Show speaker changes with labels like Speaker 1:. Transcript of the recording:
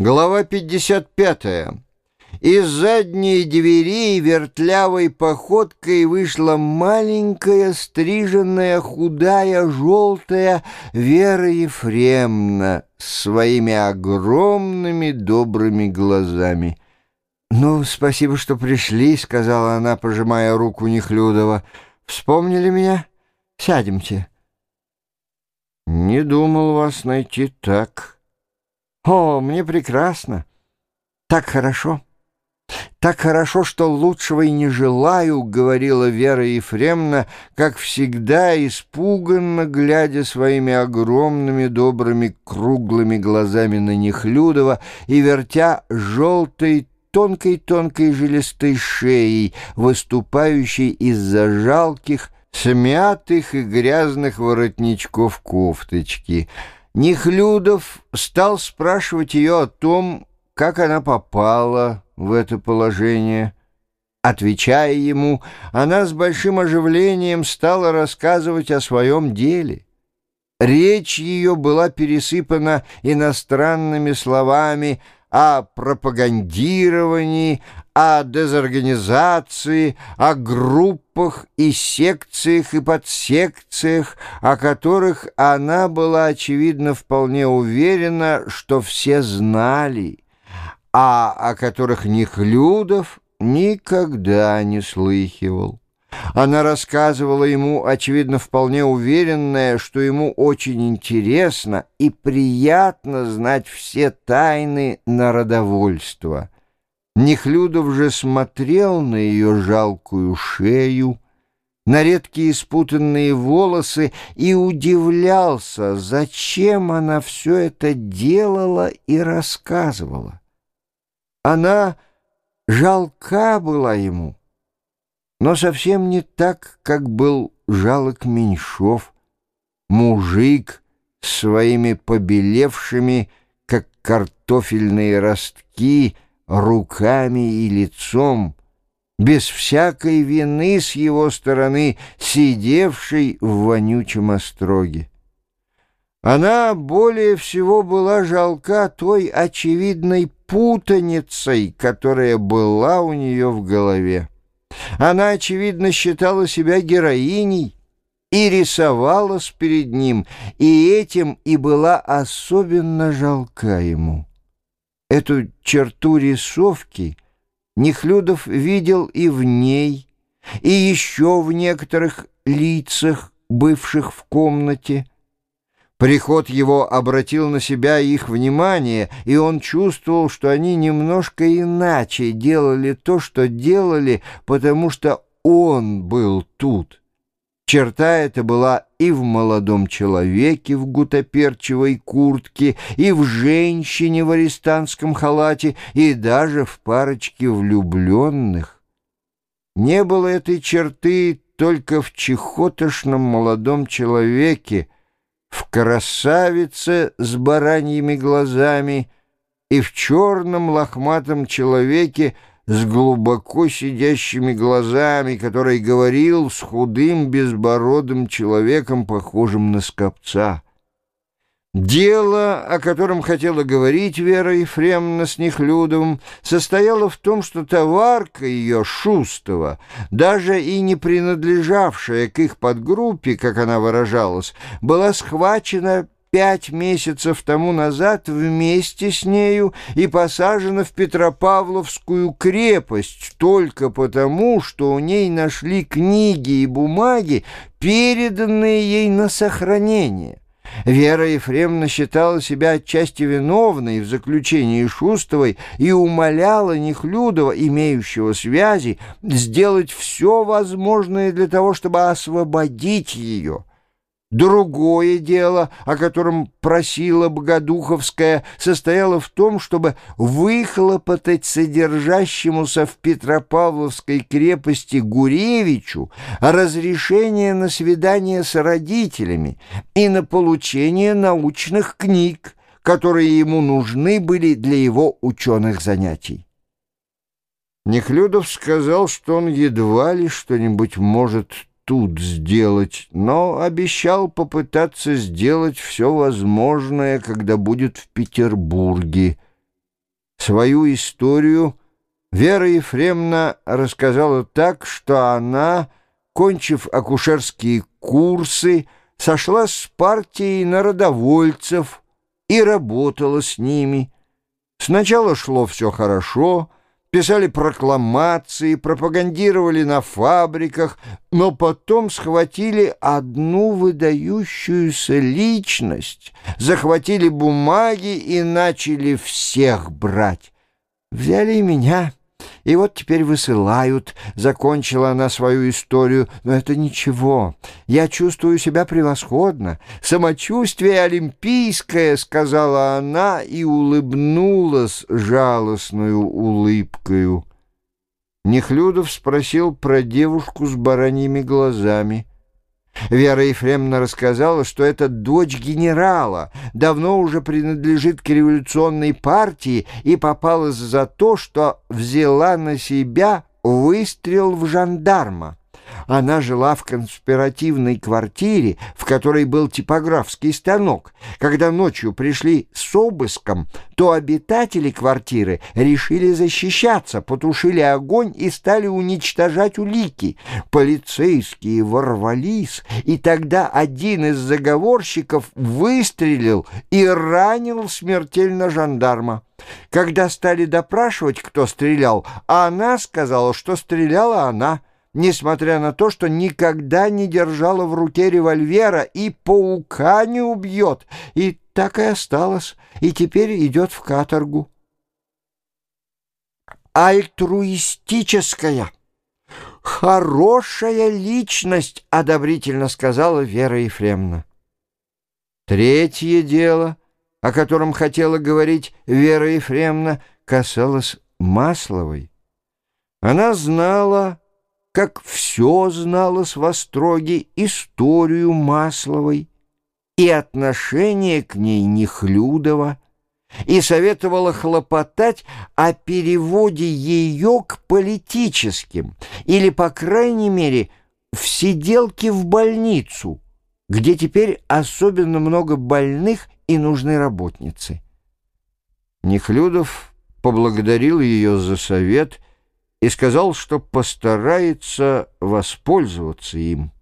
Speaker 1: Глава 55. Из задней двери вертлявой походкой вышла маленькая, стриженная, худая, желтая Вера Ефремна с своими огромными добрыми глазами. «Ну, спасибо, что пришли», — сказала она, пожимая руку Нехлюдова. «Вспомнили меня? Сядемте». «Не думал вас найти так». О, мне прекрасно. Так хорошо. Так хорошо, что лучшего и не желаю, — говорила Вера Ефремна, как всегда испуганно, глядя своими огромными добрыми круглыми глазами на Нехлюдова и вертя желтой тонкой-тонкой жилистой шеей, выступающей из-за жалких, смятых и грязных воротничков кофточки — Нехлюдов стал спрашивать ее о том, как она попала в это положение. Отвечая ему, она с большим оживлением стала рассказывать о своем деле. Речь ее была пересыпана иностранными словами о пропагандировании, о дезорганизации, о группах и секциях и подсекциях, о которых она была, очевидно, вполне уверена, что все знали, а о которых Нехлюдов никогда не слыхивал. Она рассказывала ему, очевидно, вполне уверенная, что ему очень интересно и приятно знать все тайны народовольства — Нехлюдов же смотрел на ее жалкую шею, на редкие спутанные волосы и удивлялся, зачем она все это делала и рассказывала. Она жалка была ему, но совсем не так, как был жалок Меньшов, мужик своими побелевшими, как картофельные ростки, руками и лицом, без всякой вины с его стороны, сидевшей в вонючем остроге. Она более всего была жалка той очевидной путаницей, которая была у нее в голове. Она, очевидно, считала себя героиней и рисовалась перед ним, и этим и была особенно жалка ему. Эту черту рисовки Нехлюдов видел и в ней, и еще в некоторых лицах, бывших в комнате. Приход его обратил на себя их внимание, и он чувствовал, что они немножко иначе делали то, что делали, потому что он был тут. Черта эта была и в молодом человеке в гутоперчевой куртке, и в женщине в арестантском халате, и даже в парочке влюбленных. Не было этой черты только в чехотошном молодом человеке, в красавице с бараньими глазами и в черном лохматом человеке с глубоко сидящими глазами, который говорил с худым безбородым человеком, похожим на скопца. Дело, о котором хотела говорить Вера Ефремовна с Нехлюдовым, состояло в том, что товарка ее, Шустова, даже и не принадлежавшая к их подгруппе, как она выражалась, была схвачена пять месяцев тому назад вместе с нею и посажена в Петропавловскую крепость только потому, что у ней нашли книги и бумаги, переданные ей на сохранение. Вера Ефремовна считала себя отчасти виновной в заключении Шустовой и умоляла Нехлюдова, имеющего связи, сделать все возможное для того, чтобы освободить ее. Другое дело, о котором просила Богодуховская, состояло в том, чтобы выхлопотать содержащемуся в Петропавловской крепости Гуревичу разрешение на свидание с родителями и на получение научных книг, которые ему нужны были для его ученых занятий. Нехлюдов сказал, что он едва ли что-нибудь может тут сделать, но обещал попытаться сделать все возможное, когда будет в Петербурге. Свою историю Вера Ефремовна рассказала так, что она, кончив акушерские курсы, сошла с партией народовольцев и работала с ними. Сначала шло все хорошо, писали прокламации, пропагандировали на фабриках, но потом схватили одну выдающуюся личность, захватили бумаги и начали всех брать. Взяли меня. И вот теперь высылают, закончила она свою историю, но это ничего. Я чувствую себя превосходно. Самочувствие олимпийское, сказала она и улыбнулась жалостную улыбкою. Нехлюдов спросил про девушку с бараньими глазами. Вера Ефремовна рассказала, что это дочь генерала, давно уже принадлежит к революционной партии и попалась за то, что взяла на себя выстрел в жандарма. Она жила в конспиративной квартире, в которой был типографский станок. Когда ночью пришли с обыском, то обитатели квартиры решили защищаться, потушили огонь и стали уничтожать улики. Полицейские ворвались, и тогда один из заговорщиков выстрелил и ранил смертельно жандарма. Когда стали допрашивать, кто стрелял, она сказала, что стреляла она несмотря на то, что никогда не держала в руке револьвера и паука не убьет, и так и осталось, и теперь идет в каторгу. Альтруистическая, хорошая личность, одобрительно сказала Вера Ефремовна. Третье дело, о котором хотела говорить Вера Ефремовна, касалось Масловой. Она знала как все знала с Востроги историю Масловой и отношение к ней Нехлюдова, и советовала хлопотать о переводе ее к политическим, или, по крайней мере, в сиделке в больницу, где теперь особенно много больных и нужны работницы. Нехлюдов поблагодарил ее за совет и сказал, что постарается воспользоваться им.